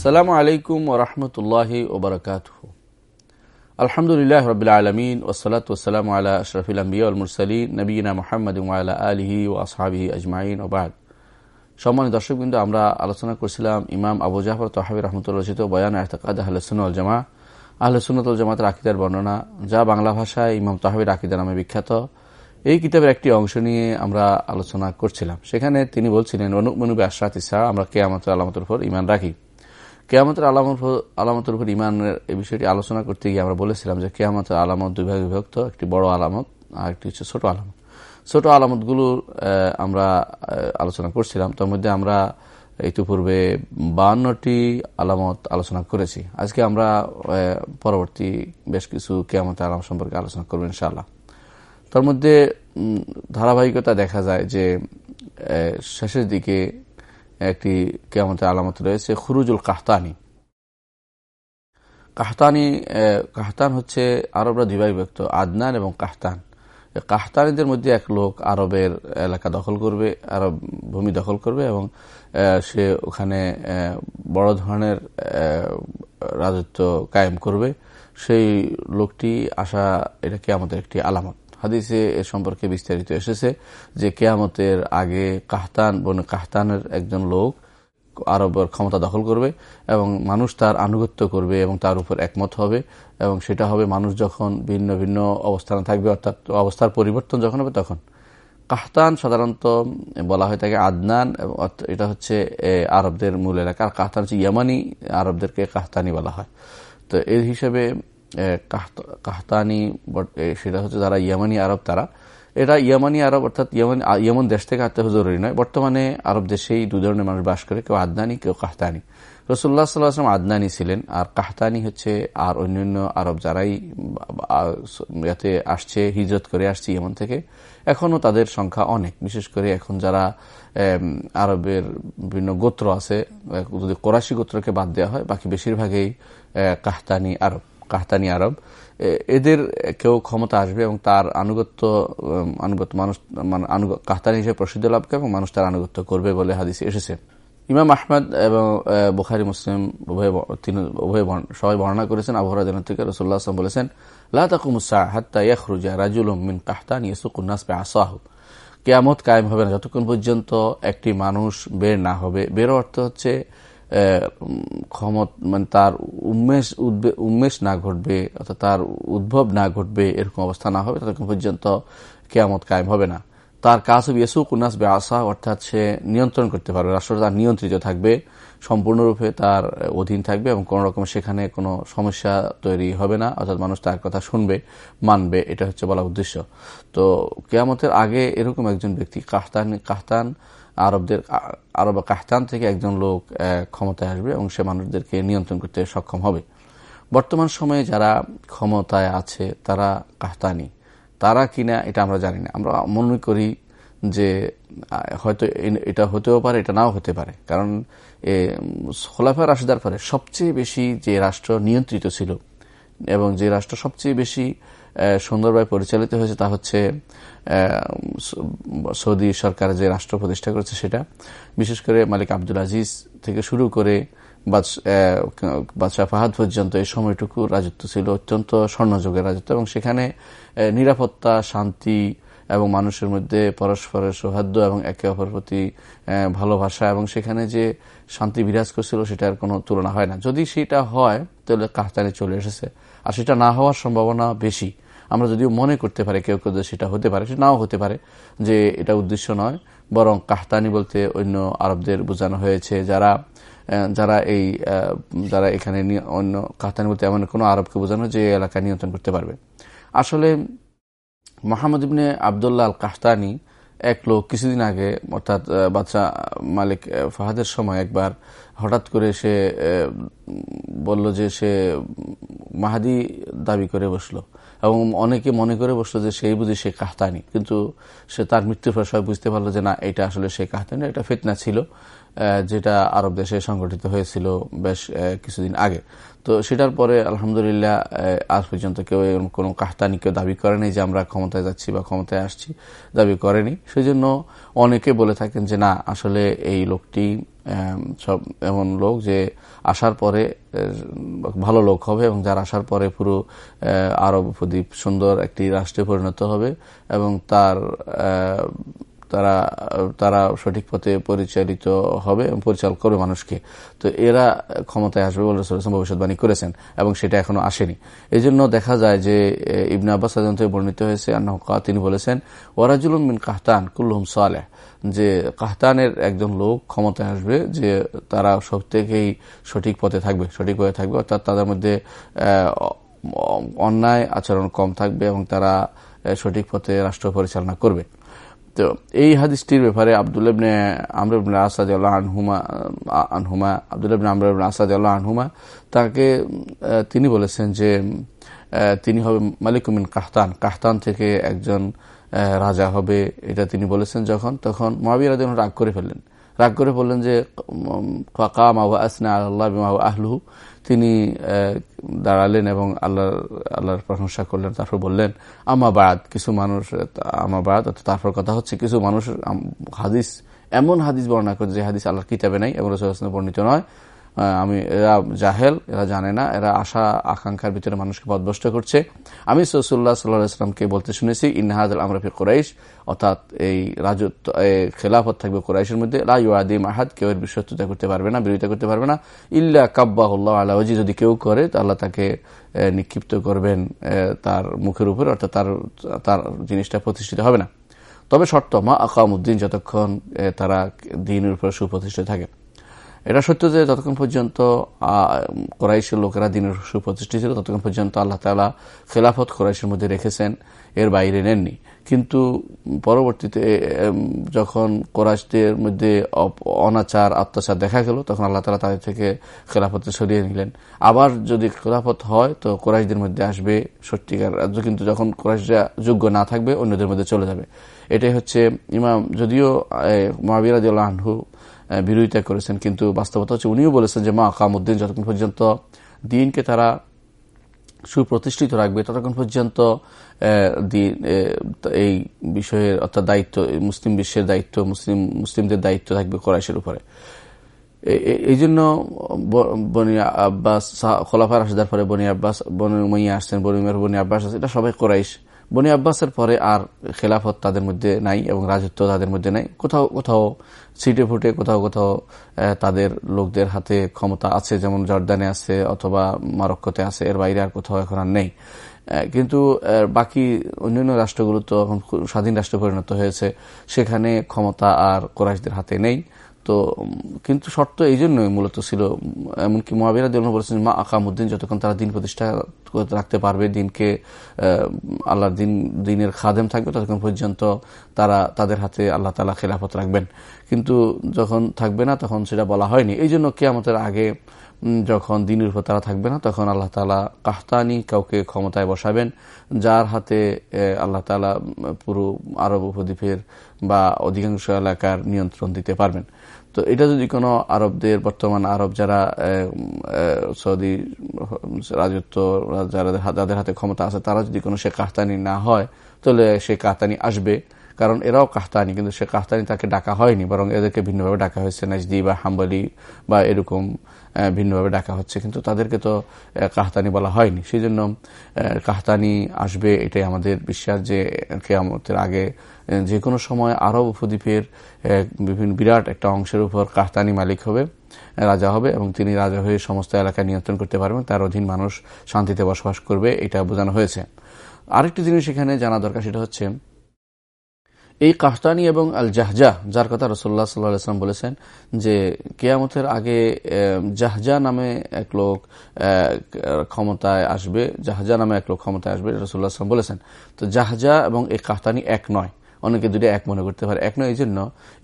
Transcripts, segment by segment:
আসসালামু আলাইকুম ওরহমতুল্লাহ ওবরকাত আলহামদুলিল্লাহ রবিল আলমিন ওসলাত ওসালাম আল্লাহ আশরফিল আম্বিয়া মুরসালিন নবীনা মোহাম্মদ আল্লাহ আলহি ও আসহাবিহি আজমাইন ওবাদ সম্মানিত দর্শকবৃন্দ, আমরা আলোচনা করছিলাম ইমাম আবু জাফর তহাবি রহমতুল্লাহ রচিত বয়ান আহতাকাদ আহলসুল জামা আহলসুন্নতুল জামাতের আকিদার বর্ণনা, যা বাংলা ভাষায় ইমাম তাহাবির আকিদা নামে বিখ্যাত। এই কিতাবের একটি অংশ নিয়ে আমরা আলোচনা করছিলাম। সেখানে তিনি বলছিলেন অনুমনুবে আশরাত ইসা আমরা কেয়ামতের আলামতের উপর ইমান রাখি। কেয়ামতের আলামত আলামতের উপর ইমানের এই বিষয়টি আলোচনা করতে গিয়ে আমরা বলেছিলাম যে কেয়ামতের আলামত দুই ভাগে বিভক্ত, একটি বড় আলামত আর একটি হচ্ছে ছোট আলামত। ছোট আলামতগুলো আমরা আলোচনা করছিলাম। তার মধ্যে আমরা ইতিপূর্বে বান্নটি আলামত আলোচনা করেছি। আজকে আমরা পরবর্তী বেশ কিছু কেয়ামতের আলাম সম্পর্কে আলোচনা করব ইনশাআল্লাহ। তার মধ্যে ধারাবাহিকতা দেখা যায় যে শেষের দিকে একটি কেয়ামতের আলামত রয়েছে, খুরুজুল কাহতানি। কাহতানি কাহতান হচ্ছে আরবরা দুইভাগ ব্যক্ত আদনান এবং কাহতান। কাহতানিদের মধ্যে এক লোক আরবের এলাকা দখল করবে, আরব ভূমি দখল করবে এবং সে ওখানে বড় ধরনের রাজত্ব কায়েম করবে। সেই লোকটি আসা এটা কেয়ামতের একটি আলামত। হাদিসে এ সম্পর্কে বিস্তারিত এসেছে যে কেয়ামতের আগে কাহতান, বন কাহতানের একজন লোক আরবের ক্ষমতা দখল করবে এবং মানুষ তার আনুগত্য করবে এবং তার উপর একমত হবে এবং সেটা হবে মানুষ যখন ভিন্ন ভিন্ন অবস্থানে থাকবে, অর্থাৎ অবস্থার পরিবর্তন যখন হবে তখন। কাহতান সাধারণত বলা হয় থাকে আদনান এটা হচ্ছে আরবদের মূল এলাকা। আর কাহতান হচ্ছে ইয়ামানি, আরবদেরকে কাহতানি বলা হয়। তো এই হিসেবে কাহতানি সেটা হচ্ছে যারা ইয়ামানি আরব, তারা। এটা ইয়ামানি আরব অর্থাৎ ইয়ামান ইয়মন দেশ থেকে আসতে জরুরি নয়। বর্তমানে আরব দেশেই দু ধরনের মানুষ বাস করে, কেউ আদনানি, কেউ কাহতানি। রসুল্লাহ সাল্লাহাম আদনানি ছিলেন, আর কাহতানি হচ্ছে, আর অন্যান্য আরব যারাই ইয়াতে আসছে, হিজরত করে আসছে ইয়মন থেকে এখনও তাদের সংখ্যা অনেক। বিশেষ করে এখন যারা আরবের বিভিন্ন গোত্র আছে যদি কোরাশি গোত্রকে বাদ দেওয়া হয়, বাকি বেশিরভাগই কাহতানি আরব। কাহতানি আরব। এদের কেউ ক্ষমতা আসবে এবং তার আনুগত্য আনুগত্য মানুষ কাহতানি হিসেবে প্রসিদ্ধ লাভ করে এবং মানুষ তার আনুগত্য করবে বলে হাদিসে এসেছে। ইমাম আহমদ এবং বুখারি, মুসলিম উভয় উভয় সবাই বর্ণনা করেছেন। আবহাওয়া থেকে রসুল্লাহ আসলাম বলেছেন রাজুল মিন কাহতান পে কেয়ামত কায়েম হবে না। যতক্ষণ পর্যন্ত একটি মানুষ বের না হবে। বের অর্থ হচ্ছে ক্ষমত মানে তার উন্মেষ উন্মেষ না ঘটবে, অর্থাৎ তার উদ্ভব না ঘটবে, এরকম অবস্থা না হবে, ততক্ষণ পর্যন্ত কেয়ামত কায়েম হবে না। তার কাজ হবে ইয়েসু কুনাস বে আসা অর্থাৎ সে নিয়ন্ত্রণ করতে পারবে, রাষ্ট্র তার নিয়ন্ত্রিত থাকবে, সম্পূর্ণরূপে তার অধীন থাকবে এবং কোন রকম সেখানে কোনো সমস্যা তৈরি হবে না, অর্থাৎ মানুষ তার কথা শুনবে, মানবে, এটা হচ্ছে বলা উদ্দেশ্য। তো কেয়ামতের আগে এরকম একজন ব্যক্তি, কাহতান কাহতান আরবদের আরব কাহতান থেকে একজন লোক ক্ষমতায় আসবে এবং সে মানুষদেরকে নিয়ন্ত্রণ করতে সক্ষম হবে। বর্তমান সময়ে যারা ক্ষমতায় আছে, তারা কাহতানি। তারা কিনা এটা আমরা জানি না। আমরা মনে করি যে হয়তো এটা হতেও পারে, এটা নাও হতে পারে। কারণ খোলাফা রাশিদার পরে সবচেয়ে বেশি যে রাষ্ট্র নিয়ন্ত্রিত ছিল এবং যে রাষ্ট্র সবচেয়ে বেশি সুন্দরভাবে পরিচালিত হয়েছে তা হচ্ছে সৌদি সরকার যে রাষ্ট্র প্রতিষ্ঠা করেছে সেটা, বিশেষ করে মালিক আব্দুল আজিজ থেকে শুরু করে বাদশাহ ফাহাদ পর্যন্ত এই সময়টুকু রাজত্ব ছিল অত্যন্ত স্বর্ণযুগের রাজত্ব এবং সেখানে নিরাপত্তা, শান্তি এবং মানুষের মধ্যে পরস্পরের সৌহার্দ্য এবং একে অপরের প্রতি ভালোবাসা এবং সেখানে যে শান্তি বিরাজ করছিল সেটার কোনো তুলনা হয় না। যদি সেটা হয়, তাহলে কাহতানি চলে এসেছে। আর সেটা না হওয়ার সম্ভাবনা বেশি। আমরা যদিও মনে করতে পারি, কেউ কেউ সেটা হতে পারে, সেটা নাও হতে পারে, যে এটা উদ্দেশ্য নয়, বরং কাহতানি বলতে অন্য আরবদের বোঝানো হয়েছে, যারা যারা এই যারা এখানে অন্য কাহতানি বলতে এমন কোনো আরবকে বোঝানো যে এলাকা নিয়ন্ত্রণ করতে পারবে। আসলে Mohammed ibn Abdullah al Qahtani এক লোক কিছুদিন আগে, অর্থাৎ বাচ্চা মালিক ফাহাদের সময় একবার হঠাৎ করে সে বলল যে সে মাহাদি দাবি করে বসল। এবং অনেকে মনে করে বসল যে সেই বুঝি সে কাহতানি। কিন্তু সে তার মৃত্যুর পর সবাই বুঝতে পারল যে না, এটা আসলে সে কাহতানি, এটা ফেতনা ছিল। যেটা আরব দেশে সংগঠিত হয়েছিল বেশ কিছুদিন আগে। তো সেটার পরে, আলহামদুলিল্লাহ আজ পর্যন্ত কেউ কোনো কাহতানি কেউ দাবি করেনি যে আমরা ক্ষমতায় যাচ্ছি বা ক্ষমতায় আসছি। দাবি করেনি। সেজন্য অনেকে বলে থাকেন যে, না, আসলে এই লোকটি সব এমন লোক যে আসার পরে ভালো লোক হবে এবং যার আসার পরে পুরো আরব উপদ্বীপ সুন্দর একটি রাষ্ট্রে পরিণত হবে এবং তার তারা তারা সঠিক পথে পরিচালিত হবে এবং পরিচালনা করবে মানুষকে। তো এরা ক্ষমতায় আসবে বলে ভবিষ্যৎবাণী করেছেন এবং সেটা এখনও আসেনি। এই জন্য দেখা যায় যে ইবনে আব্বাস থেকে বর্ণিত হয়েছে আন্না তিনি বলেছেন ওয়ারাজুল মিন কাহতান কুল্লুম সালেহ যে কাহতানের একজন লোক ক্ষমতায় আসবে যে তারা সব থেকেই সঠিক পথে থাকবে, সঠিক হয়ে থাকবে, অর্থাৎ তাদের মধ্যে অন্যায় আচরণ কম থাকবে এবং তারা সঠিক পথে রাষ্ট্র পরিচালনা করবে। তো এই হাদিসটির ব্যাপারে আবদুল্লাবনে আমরুবনে আসাদ আনহুমা আনহুমা আনহুমা তাকে তিনি বলেছেন যে তিনি হবে মালিকুমিন কাহতান কাহতান থেকে একজন রাজা হবে, এটা তিনি বলেছেন যখন, তখন মহাবীর রাগ করে ফেললেন। রাগ করে বললেন যে কাম মাহু আসনা আল্লাহ আহলুহু। তিনি দাঁড়ালেন এবং আল্লাহ, আল্লাহর প্রশংসা করলেন। তারপর বললেন, আমা বাদ, কিছু মানুষ, আমা বাদ তারপর কথা হচ্ছে, কিছু মানুষ হাদিস, এমন হাদিস বর্ণনা করে যে হাদিস আল্লাহর কিতাবে নাই এবং রসুল বর্ণিত নয়। আমি, এরা জাহেল, এরা জানে না, এরা আশা আকাঙ্ক্ষার ভিতরে মানুষকে পদভষ্ট করছে। আমি সসুল্লাহ সাল্লাহামকে বলতে শুনেছি ইনহাজ আমরাফি কোরাইশ অর্থাৎ এই রাজত্ব খেলাফত থাকবে কোরাইশের মধ্যে। লাইয়াদিম আহাদ কেউ এর বিশ্বস্ততা করতে পারবে না, বিরোধিতা করতে পারবে না। ইল্লা কাব্বাহুল্লাহ আল্লাহজি যদি কেউ করে, তো আল্লাহ তাকে নিক্ষিপ্ত করবেন তার মুখের উপর, অর্থাৎ তার তার জিনিসটা প্রতিষ্ঠিত হবে না। তবে শর্ত, মা আকামুদ্দিন যতক্ষণ তারা দিনের উপর সুপ্রতিষ্ঠিত থাকে। এটা সত্য যে যতক্ষণ পর্যন্ত কোরাইশের লোকেরা দিনের সুপ্রতিষ্ঠিত ছিল, ততক্ষণ পর্যন্ত আল্লাহ তালা খেলাফত কোরাইশের মধ্যে রেখেছেন, এর বাইরে নেননি। কিন্তু পরবর্তীতে যখন কোরাইশদের মধ্যে অনাচার অত্যাচার দেখা গেল, তখন আল্লাহ তালা তাদের থেকে খেলাফতে সরিয়ে নিলেন। আবার যদি খেলাফত হয়, তো কোরাইশদের মধ্যে আসবে সত্যিকার রাজ্য, কিন্তু যখন কোরাইশরা যোগ্য না থাকবে, অন্যদের মধ্যে চলে যাবে। এটাই হচ্ছে ইমাম, যদিও মহাবিরাজ আনহু বিরোধিতা করেছেন। কিন্তু বাস্তবতা হচ্ছে উনিও বলেছেন যে, মা আকামুদ্দিন যতক্ষণ পর্যন্ত দিনকে তারা সুপ্রতিষ্ঠিত রাখবে, ততক্ষণ পর্যন্ত এই বিষয়ের অর্থাৎ দায়িত্ব, মুসলিম বিশ্বের দায়িত্ব, মুসলিম, মুসলিমদের দায়িত্ব থাকবে কোরাইশের উপরে। এই জন্য বনি আব্বাস খোলাফার আসার পরে বনি আব্বাস, বনি আসছেন বনিমের বনি আব্বাস এটা সবাই কোরাইশ। বনি আব্বাসের পরে আর খেলাফত তাদের মধ্যে নাই এবং রাজত্ব তাদের মধ্যে নাই। কোথাও কোথাও সিটে ফুটে কোথাও কোথাও তাদের লোকদের হাতে ক্ষমতা আছে, যেমন জর্দানে আছে অথবা মারক্কোতে আছে, এর বাইরে আর কোথাও এখন আর নেই। কিন্তু বাকি অন্যান্য রাষ্ট্রগুলো তো এখন স্বাধীন রাষ্ট্রে পরিণত হয়েছে, সেখানে ক্ষমতা আর কোরাইশদের হাতে নেই। তো কিন্তু শর্ত এই জন্যই মূলত ছিল এমনকি মহাবীরা দেবন বলেছেন, মা আকামুদ্দিন, যতক্ষণ তারা দিন প্রতিষ্ঠা রাখতে পারবে, দিনকে আল্লাহর দিন, দিনের খাদেম থাকবে, ততক্ষণ পর্যন্ত তারা তাদের হাতে আল্লাহ তালা খেলাফত রাখবেন। কিন্তু যখন থাকবে না, তখন সেটা বলা হয়নি। এই জন্য কেয়ামতের আগে যখন দিনের উপর তারা থাকবে না, তখন আল্লাহ তালা কাহতানি কাউকে ক্ষমতায় বসাবেন, যার হাতে আল্লাহ তালা পুরো আরব উপদ্বীপের বা অধিকাংশ এলাকার নিয়ন্ত্রণ দিতে পারবেন। তো এটা যদি কোনো আরবদের, বর্তমান আরব যারা সৌদি রাজত্ব, যারা যাদের হাতে ক্ষমতা আছে, তারা যদি কোনো সে কাহতানি না হয়, তাহলে সে কাহতানি আসবে। কারণ এরাও কাহতানি, কিন্তু সে কাহতানি তাকে ডাকা হয়নি, বরং এদেরকে ভিন্নভাবে ডাকা হয়েছে নাজদি বা হাম্বলি বা এরকম ভিন্নভাবে ডাকা হচ্ছে, কিন্তু তাদেরকে তো কাহতানি বলা হয়নি। সেই জন্য কাহতানি আসবে, এটাই আমাদের বিশ্বাস যে, কেয়ামতের আগে যে কোনো সময় আরব উপদ্বীপের বিভিন্ন বিরাট একটা অংশের উপর কাহতানি মালিক হবে, রাজা হবে, এবং তিনি রাজা হয়ে সমস্ত এলাকা নিয়ন্ত্রণ করতে পারবেন, তার অধীন মানুষ শান্তিতে বসবাস করবে, এটা বোঝানো হয়েছে। আরেকটি জিনিস এখানে জানা দরকার, সেটা হচ্ছে এই কাহতানি এবং আল জাহজা যার কথা রসোল্লা সাল্লাম বলেছেন, যে কেয়ামতের আগে জাহজা নামে এক লোক ক্ষমতায় আসবে, জাহাজা নামে এক লোক ক্ষমতায় আসবে রসুল্লাহ আসলাম বলেছেন। তো জাহজা এবং এই কাহতানি এক নয়। অনেকে দুটো এক মনে করতে পারে। এক নয় এই জন্য,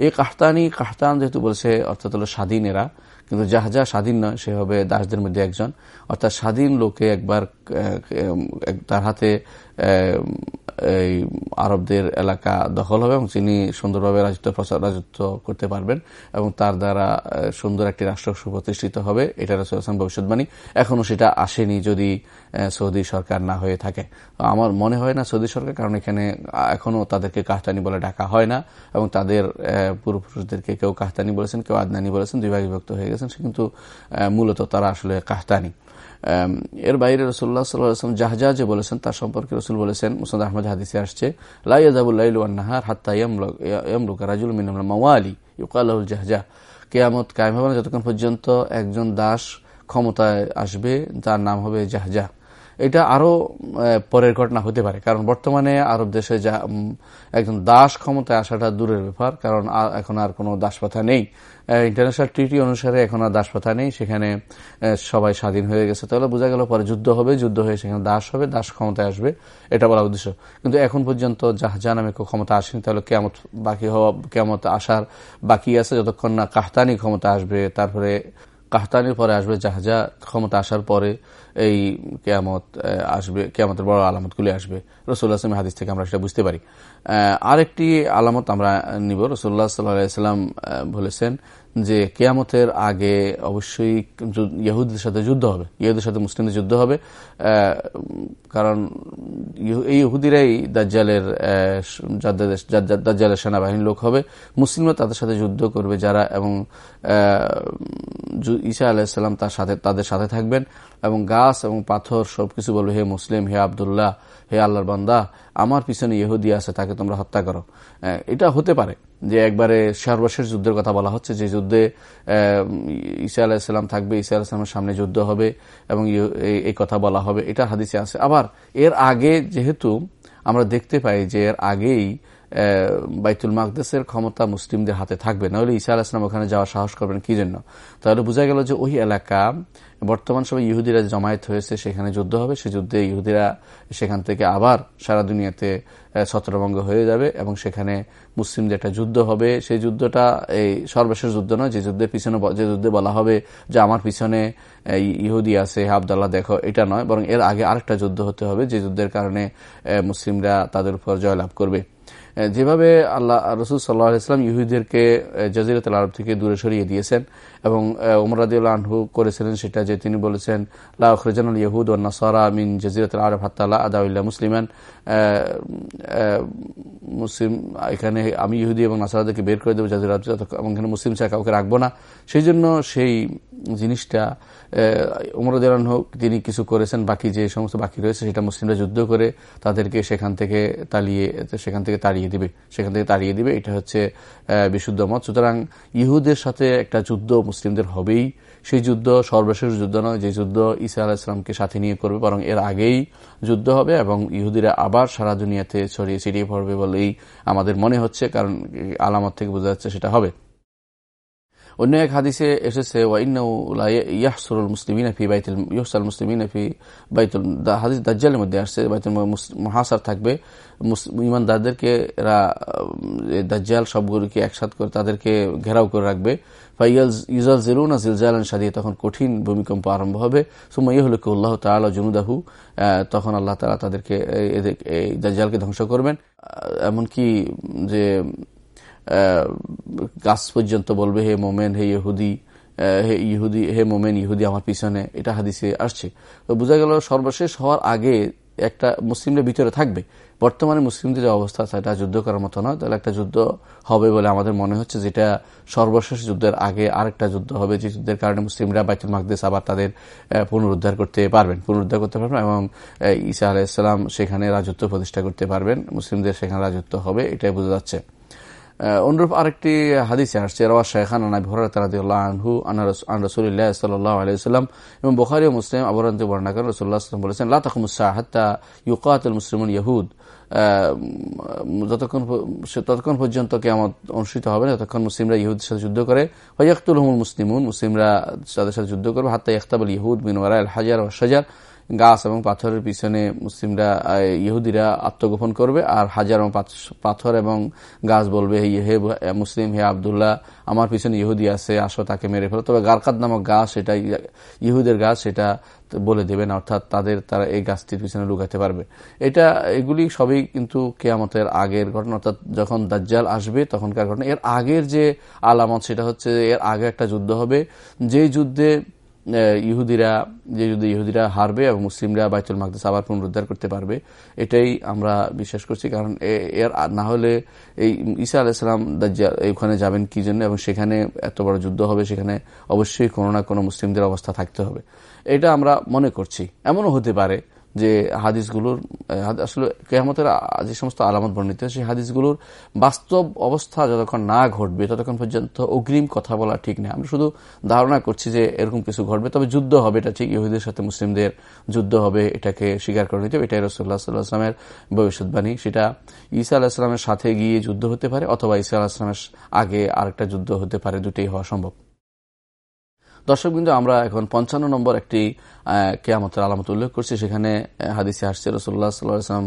এই কাহতানি কাহতান যেহেতু বলছে, অর্থাৎ হলো স্বাধীন এরা কিন্তু জাহাজা স্বাধীন নয়, সে হবে দাসদের মধ্যে একজন। অর্থাৎ স্বাধীন লোকে একবার তার হাতে এই আরবদের এলাকা দখল হবে এবং তিনি সুন্দরভাবে রাজত্ব প্রচার রাজত্ব করতে পারবেন এবং তার দ্বারা সুন্দর একটি রাষ্ট্র সুপ্রতিষ্ঠিত হবে, এটা রসুল হাসান ভবিষ্যৎবাণী। এখনও সেটা আসেনি যদি সৌদি সরকার না হয়ে থাকে। আমার মনে হয় না সৌদি সরকার, কারণ এখানে এখনও তাদেরকে কাহতানি বলে ডাকা হয় না এবং তাদের পূর্বপুরুষদেরকে কেউ কাহতানি বলেছেন, কেউ আদনানি বলেছেন, দুই ভাগে বিভক্ত হয়ে গেছেন। কিন্তু মূলত তারা আসলে কাহতানি। এর বাইরে রসুল্লাহ সাল্লাম জাহাজা যে বলেছেন, তার সম্পর্কে রসুল বলেছেন মুসাদ আহমদ হাদিসে আসছে লাইয়াজাবুল্লাহার হাত্তা রাজুল মাওয়ালি ইউকালাহুল জাহাজা। কেয়ামত কায়েম হবে না যতক্ষণ পর্যন্ত একজন দাস ক্ষমতায় আসবে তার নাম হবে জাহাজা। এটা আরও পরের ঘটনা হতে পারে। কারণ বর্তমানে আরব দেশে যা একজন দাস ক্ষমতায় আসাটা দূরের ব্যাপার, কারণ এখন আর কোনো দাসপ্রথা নেই। ইন্টারন্যাশনাল ট্রিটি অনুসারে এখন আর দাসপ্রথা নেই, সেখানে সবাই স্বাধীন হয়ে গেছে। তাহলে বোঝা গেল পরে যুদ্ধ হবে, যুদ্ধ হয়ে সেখানে দাস হবে, দাস ক্ষমতায় আসবে, এটা বলা উদ্দেশ্য। কিন্তু এখন পর্যন্ত যা নামে কেউ ক্ষমতা আসেনি, তাহলে কেমত বাকি হওয়া কেমত আসার বাকি আছে, যতক্ষণ না কাহতানি ক্ষমতা আসবে, তারপরে কাহতানির পরে আসবে জাহাজা, ক্ষমতা আসার পরে এই কেয়ামত আসবে, কেয়ামতের বড় আলামতগুলি আসবে। রসুল্লাহ আসলাম হাদিস থেকে আমরা সেটা বুঝতে পারি। আরেকটি আলামত আমরা নিব। রসুল্লাহ সাল্লাম বলেছেন যে কেয়ামতের আগে অবশ্যই ইহুদের সাথে যুদ্ধ হবে, ইহুদের সাথে মুসলিমদের যুদ্ধ হবে কারণ এই ইহুদিরাই দাজ্জালের দাজ্জালের সেনাবাহিনীর লোক হবে। মুসলিমরা তাদের সাথে যুদ্ধ করবে যারা এবং ঈসা আলাহিসাল্লাম তার সাথে তাদের সাথে থাকবেন এবং গাছ এবং পাথর সবকিছু বলবে, হে মুসলিম, হে আবদুল্লাহ হে আল্লাহর বান্দা, আমার পিছনে ইহুদি আছে, তাকে তোমরা হত্যা করো। এটা হতে পারে যে একবারে সর্বশেষ যুদ্ধের কথা বলা হচ্ছে, যে যুদ্ধে ঈসা আলাহিসাল্লাম থাকবে, ঈসা আলাহিসামের সামনে যুদ্ধ হবে এবং এই কথা বলা হবে। এটা হাদিসে আছে। আবার এর আগে যেহেতু আমরা দেখতে পাই যে এর আগেই বাইতুল মাকদেসের ক্ষমতা মুসলিমদের হাতে থাকবে। নাহলে ঈসা আলাহিসাম ওখানে যাওয়ার সাহস করবেন কি জন্য? তাহলে বোঝা গেল যে ওই এলাকা, বর্তমান সময় ইহুদিরা জমায়েত হয়েছে, সেখানে যুদ্ধ হবে। সে যুদ্ধে ইহুদিরা সেখান থেকে আবার সারা দুনিয়াতে ছত্রভঙ্গ হয়ে যাবে এবং সেখানে মুসলিমদের একটা যুদ্ধ হবে। সেই যুদ্ধটা এই সর্বশেষ যুদ্ধ নয়, যে যুদ্ধের পিছনে যে যুদ্ধে বলা হবে যে আমার পিছনে ইহুদি আছে আবদাল্লাহ, দেখো, এটা নয়। বরং এর আগে আরেকটা যুদ্ধ হতে হবে, যে যুদ্ধের কারণে মুসলিমরা তাদের উপর জয়লাভ করবে। যেভাবে আল্লাহ, রসুল সাল্লাহ ইসলাম ইহুদিদেরকে জাজিরাত আরব থেকে দূরে সরিয়ে দিয়েছেন এবং উমরাদিউল্লাহ আনহু করেছিলেন সেটা যে তিনি বলেছেন লাখরজানুল ইহুদ ও নাসারা মিন জাজিরাত আরব হাত্তাল্লাহ আদাউল্লাহ মুসলিমান। মুসলিম, এখানে আমি ইহুদি এবং নাসারাদেরকে বের করে দেবো, জাজিরাত এবং এখানে মুসলিম ছাড়া কাউকে রাখব না। সেই জন্য সেই জিনিসটা উমরুদ্দিন হোক তিনি কিছু করেছেন, বাকি যে সমস্ত বাকি রয়েছে সেটা মুসলিমরা যুদ্ধ করে তাদেরকে সেখান থেকে তালিয়ে, সেখান থেকে তাড়িয়ে দিবে। সেখান থেকে তাড়িয়ে দিবে। এটা হচ্ছে বিশুদ্ধ মত। সুতরাং ইহুদের সাথে একটা যুদ্ধ মুসলিমদের হবেই। সেই যুদ্ধ সর্বশেষ যুদ্ধ নয়, যে যুদ্ধ ইসা আলাহিসামকে সাথে নিয়ে করবে, বরং এর আগেই যুদ্ধ হবে এবং ইহুদিরা আবার সারা দুনিয়াতে ছড়িয়ে ছিটিয়ে পড়বে বলেই আমাদের মনে হচ্ছে, কারণ আলামত থেকে বোঝা যাচ্ছে সেটা হবে। অন্য এক হাদিসে এসেছে বাইতুল বাইতুল মধ্যে আসছে, বাইতুল মহাসার থাকবে। ইমানদারদেরকে এরা দাজ্জাল সবগুলোকে একসাথ করে তাদেরকে ঘেরাও করে রাখবে। সাদিয়ে তখন কঠিন ভূমিকম্প আরম্ভ হবে। আল্লাহ তালা জুনুদাহু তখন আল্লাহ তালা তাদেরকে দাজ্জালকে ধ্বংস করবেন। এমনকি যে গাছ পর্যন্ত বলবে, হে মোমেন, হে ইহুদি হে ইহুদি, হে মোমেন, ইহুদি আমার পিছনে। এটা হাদিসে আসছে। তো বোঝা গেল সর্বশেষ হওয়ার আগে একটা মুসলিমদের ভিতরে থাকবে। বর্তমানে মুসলিমদের যে অবস্থা, সেটা যুদ্ধ করার মতো নয়। তাহলে একটা যুদ্ধ হবে বলে আমাদের মনে হচ্ছে যেটা সর্বশেষ যুদ্ধের আগে আরেকটা যুদ্ধ হবে, যে যুদ্ধের কারণে মুসলিমরা বাইতুল মাকদেশ আবার তাদের পুনরুদ্ধার করতে পারবেন। পুনরুদ্ধার করতে পারবেন এবং ঈসা আলাইসালাম সেখানে রাজত্ব প্রতিষ্ঠা করতে পারবেন। মুসলিমদের সেখানে রাজত্ব হবে, এটাই বোঝা যাচ্ছে। অনুরূপ আরেকটি হাদিসে আসছে রওয়া শেখান আনাবি হরাত রাদিউল্লাহ আনহু, আন রসুলিল্লাহ সাল্লাল্লাহু আলাইহি সাল্লাম এবং বুখারী ও মুসলিম আবরান্তে বর্ণনা করেন, রাসূলুল্লাহ সাল্লাল্লাহু বলেছেন, লা তাকুমুস সাআ হাত্তা ইউকাতিল মুসলিমুন ইয়াহুদ। যতক্ষণ ততক্ষণ পর্যন্ত কেমন অনুষ্ঠিত হবে না ততক্ষণ মুসলিমরা ইহুদের সাথে যুদ্ধ করে হয়াক্তুল হমুল মুসলিমুন, মুসলিমরা তাদের সাথে যুদ্ধ করবে, হাত্তা ইখতাবুল ইহুদ মিন ওয়ারা আল হাজার ও সাজার গাছ এবং পাথরের পিছনে মুসলিমরা ইহুদিরা আত্মগোপন করবে, আর হাজার পাথর এবং গাছ বলবে, হে মুসলিম, হে আবদুল্লাহ, আমার পিছনে ইহুদি আছে, আসো তাকে মেরে ফেলো। তবে গারকাত নামক গাছ সেটা ইহুদের গাছ সেটা বলে দেবেন, অর্থাৎ তাদের, তারা এই গাছটির পিছনে লুকাতে পারবে। এটা, এগুলি সবই কিন্তু কেয়ামতের আগের ঘটনা, অর্থাৎ যখন দাজ্জাল আসবে তখনকার ঘটনা। এর আগের যে আলামত সেটা হচ্ছে, এর আগে একটা যুদ্ধ হবে। যেই যুদ্ধে ইহুদিরা, যে যদি ইহুদিরা হারবে এবং মুসলিমরা বাইতুল মাকদাস আবার পুনরুদ্ধার করতে পারবে, এটাই আমরা বিশ্বাস করছি। কারণ এর না হলে এই ঈসা আলাইসালাম ওখানে যাবেন কি জন্য এবং সেখানে এত বড় যুদ্ধ হবে, সেখানে অবশ্যই কোনো না কোনো মুসলিমদের অবস্থা থাকতে হবে। এটা আমরা মনে করছি। এমনও হতে পারে যে হাদিসগুলোর আসলে কেয়ামতের যে সমস্ত আলামত বর্ণিত, সেই হাদিসগুলোর বাস্তব অবস্থা যতক্ষণ না ঘটবে, ততক্ষণ পর্যন্ত অগ্রিম কথা বলা ঠিক নেই। আমরা শুধু ধারণা করছি যে এরকম কিছু ঘটবে, তবে যুদ্ধ হবে, এটা ঠিক ইহুদের সাথে মুসলিমদের যুদ্ধ হবে, এটাকে স্বীকার করে নিতে এটাই রসুল্লাহ সাল্লাহ আসলামের ভবিষ্যৎবাণী। সেটা ঈসা আলাহিসামের সাথে গিয়ে যুদ্ধ হতে পারে, অথবা ঈসা আলাহিসামের আগে আরেকটা যুদ্ধ হতে পারে, দুটোই হওয়া সম্ভব। দর্শক বিন্দু, আমরা এখন পঞ্চান্ন নম্বর একটি কেয়ামতের আলামত উল্লেখ করছি। সেখানে হাদিসে আসছে রসুল্লাহ সাল্লাম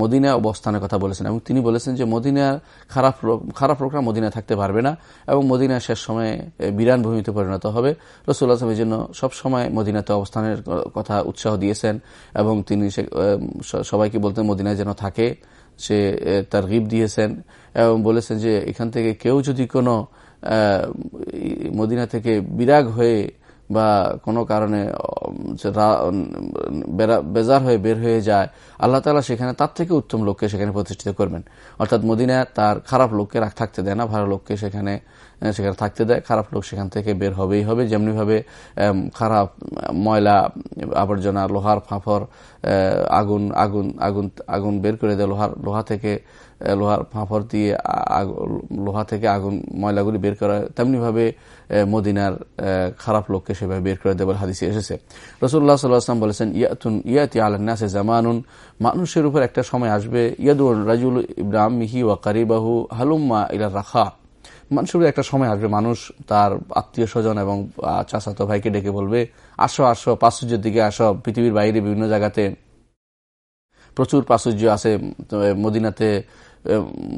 মদিনা অবস্থানের কথা বলেছেন এবং তিনি বলেছেন যে মদিনার খারাপ খারাপ লোকরা মদিনায় থাকতে পারবে না এবং মদিনা শেষ সময়ে বিরান ভূমিতে পরিণত হবে। রসুল্লাহ আসলাম এই জন্য সবসময় মদিনাতে অবস্থানের কথা উৎসাহ দিয়েছেন এবং তিনি সবাইকে বলতেন মদিনায় যেন থাকে। সে তার গিফট দিয়েছেন এবং বলেছেন যে এখান থেকে কেউ যদি কোনো মদিনা থেকে বিরাগ হয়ে বা কোনো কারণে বেজার হয়ে বের হয়ে যায়, আল্লাহ তালা সেখানে তার থেকে উত্তম লোককে সেখানে প্রতিষ্ঠিত করবেন। অর্থাৎ মদিনা তার খারাপ লোককে থাকতে দেয় না, ভালো লোককে সেখানে সেখানে থাকতে দেয়। খারাপ লোক সেখান থেকে বের হবেই হবে। যেমনিভাবে খারাপ, ময়লা, আবর্জনা, লোহার ফাঁফর আগুন আগুন আগুন আগুন বের করে দেয় লোহার, লোহা থেকে লোহার ফাঁফর দিয়ে লোহা থেকে আগুন, ময়লাগুলি বের করা, তেমনিভাবে মদিনার খারাপ লোককে সেভাবে বের করে দেবার হাদিসে এসেছে। রসুল্লাহ সাল্লাহাম বলেছেন, ইয়াতুন, ইয়াতি আলান্নাসে জামানুন, মানুষের উপর একটা সময় আসবে ইয়াদুল রাজুল ইব্রাহিম মিহি ওয়া কারিবাহু হালুম্মা ইলা রাখা। মানুষের একটা সময় আসবে, মানুষ তার আত্মীয় স্বজন এবং চাচাতো ভাইকে ডেকে বলবে, আসো আসো, প্রাচুর্যের দিকে আসো, পৃথিবীর বাইরে বিভিন্ন জায়গাতে প্রচুর প্রাচুর্য আছে মদিনাতে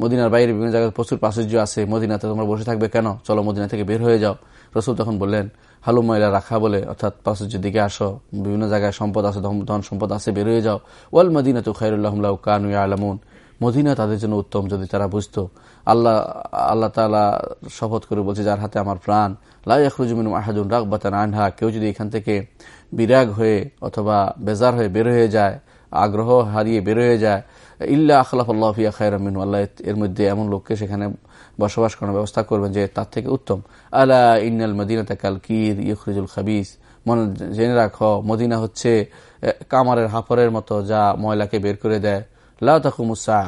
মদিনার বাইরে বিভিন্ন জায়গায় প্রচুর প্রাচুর্য আছে, মদিনাতে তোমরা বসে থাকবে কেন? চলো মদিনা থেকে বের হয়ে যাও। রসুল তখন বললেন হালু ময়লা রাখা বলে, অর্থাৎ প্রাচুর্যের দিকে আসো, বিভিন্ন জায়গায় সম্পদ আছে, ধন সম্পদ আছে, বের হয়ে যাও। ওয়াল মদিনা তো খাইরুল্লাহ কানু আলামুন মদিনা তাদের জন্য উত্তম যদি তারা বুঝতো। আল্লাহ আল্লাহ তালা শপথ করে বলছে, যার হাতে আমার প্রাণ লাইয়াখরুজমিন আহাদুন রাকবাতান আনহা। কেউ যদি এখান থেকে বিরাগ হয়ে অথবা বেজার হয়ে বের হয়ে যায় আগ্রহ হারিয়ে বের হয়ে যায়। ইল্লা আখলাফ আল্লাহ ফিয়া খায়রামিন আল্লাহ এর মধ্যে এমন লোককে সেখানে বসবাস করার ব্যবস্থা করবেন যে তার থেকে উত্তম। আলা ইন্নাল মদিনা তাকাল কির ইয়খরিজুল খাবিস। মনে জেনে রাখ, মদিনা হচ্ছে কামারের হাফরের মতো যা ময়লাকে বের করে দেয়। লা তাকুমুসা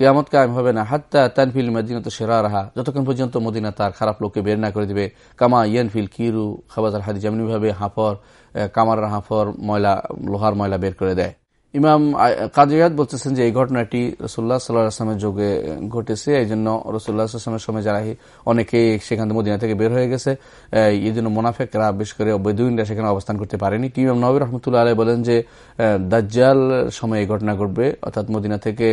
কিয়ামত কায়েম হবে না। হাত্তা তানফিল মদিনা তো সেরা রাহা যতক্ষণ পর্যন্ত মদিনা তার খারাপ লোককে বের না করে দিবে। কামা ইয়ানফিল কিরু খাবাজার হাদি যেমনিভাবে হাফর কামারের হাফর ময়লা, লোহার ময়লা বের করে দেয়। ইমাম কাজিয়াত বলতেছেন যে এই ঘটনাটি রসুল্লাহ সাল্লাহামের যোগে ঘটেছে এই জন্য রসুল্লাহ আসলামের সময় যারা অনেকে সেখান থেকে মদিনা থেকে বের হয়ে গেছে। এই জন্য মোনাফেকরা বিশেষ করে বৈদুইনরা সেখানে অবস্থান করতে পারেনি। কি ইমাম নবীর রহমতুল্লাহ আলাই বলেন যে দাজ্জাল সময় এই ঘটনা ঘটবে। অর্থাৎ মদিনা থেকে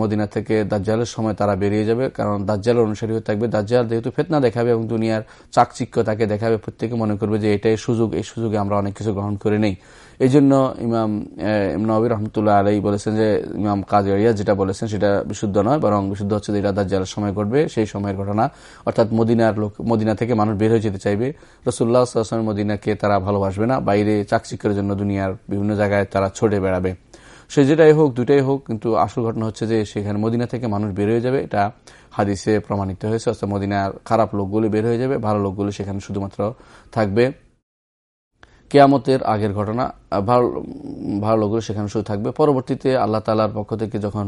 মদিনা থেকে দাজ্জালের সময় তারা বেরিয়ে যাবে। কারণ দাজ্জাল অনুসারী হয়ে থাকবে। দাজ্জাল যেহেতু ফেতনা দেখাবে এবং দুনিয়ার চাকচিক্য তাকে দেখাবে, প্রত্যেকে মনে করবে যে এটাই সুযোগ। এই সুযোগে আমরা অনেক কিছু গ্রহণ করে নেই। এই জন্য ইমাম নবী রহমতুল্লাহ আলাই বলেছেন যে, ইমাম কাজিয়া যেটা বলেছেন সেটা বিশুদ্ধ নয়, বরং বিশুদ্ধ হচ্ছে যে এটা দাজ্জালের সময় ঘটবে, সেই সময়ের ঘটনা। অর্থাৎ মদিনার লোক, মদিনা থেকে মানুষ বের হয়ে যেতে চাইবে। রসুল্লাহ আসলামের মদিনাকে তারা ভালোবাসবে না, বাইরে চাকচিকের জন্য দুনিয়ার বিভিন্ন জায়গায় তারা ছড়ে বেড়াবে। সে যেটাই হোক দুটাই হোক, কিন্তু আসল ঘটনা হচ্ছে যে, সেখানে মদিনা থেকে মানুষ বের হয়ে যাবে। এটা হাদিসে প্রমাণিত হয়েছে, অর্থাৎ মদিনার খারাপ লোকগুলি বের হয়ে যাবে, ভালো লোকগুলি সেখানে শুধুমাত্র থাকবে। কেয়ামতের আগের ঘটনা, ভালো ভালো লোকগুলো সেখানে শুধু থাকবে। পরবর্তীতে আল্লাহ তালার পক্ষ থেকে যখন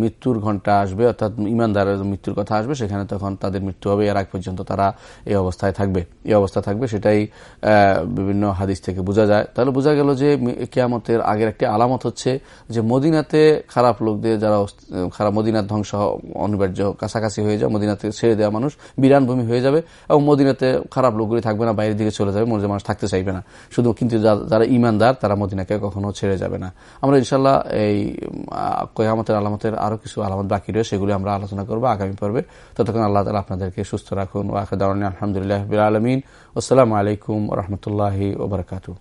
মৃত্যুর ঘণ্টা আসবে, অর্থাৎ ইমানদারের মৃত্যুর কথা আসবে, সেখানে তখন তাদের মৃত্যু হবে। এর আগ পর্যন্ত তারা এই অবস্থায় থাকবে। এই অবস্থা থাকবে, সেটাই বিভিন্ন হাদিস থেকে বোঝা যায়। তাহলে বোঝা গেল যে কেয়ামতের আগের একটি আলামত হচ্ছে যে মদিনাতে খারাপ লোকদের যারা খারাপ মদিনার ধ্বংস অনিবার্য কাছাকাছি হয়ে যায় মদিনাতে ছেড়ে দেওয়া মানুষ বিরান ভূমি হয়ে যাবে, এবং মদিনাতে খারাপ লোকগুলি থাকবে না, বাইরের দিকে চলে যাবে সমাজে মানুষ থাকতে চাইবে না। শুধু কিন্তু যারা ইমানদার তারা মদিনাকে কখনো ছেড়ে যাবে না। আমরা ইনশাল্লাহ এই কয়ামতের আলামতের আরও কিছু আলামত বাকি রয়েছে সেগুলি আমরা আলোচনা করব আগামী পর্বে। ততক্ষণ আল্লাহ তালা আপনাদেরকে সুস্থ রাখুন। ও আলহামদুলিল্লাহ আলমিন। আসসালামু আলাইকুম রহমতুল্লাহি ওবরাকাতু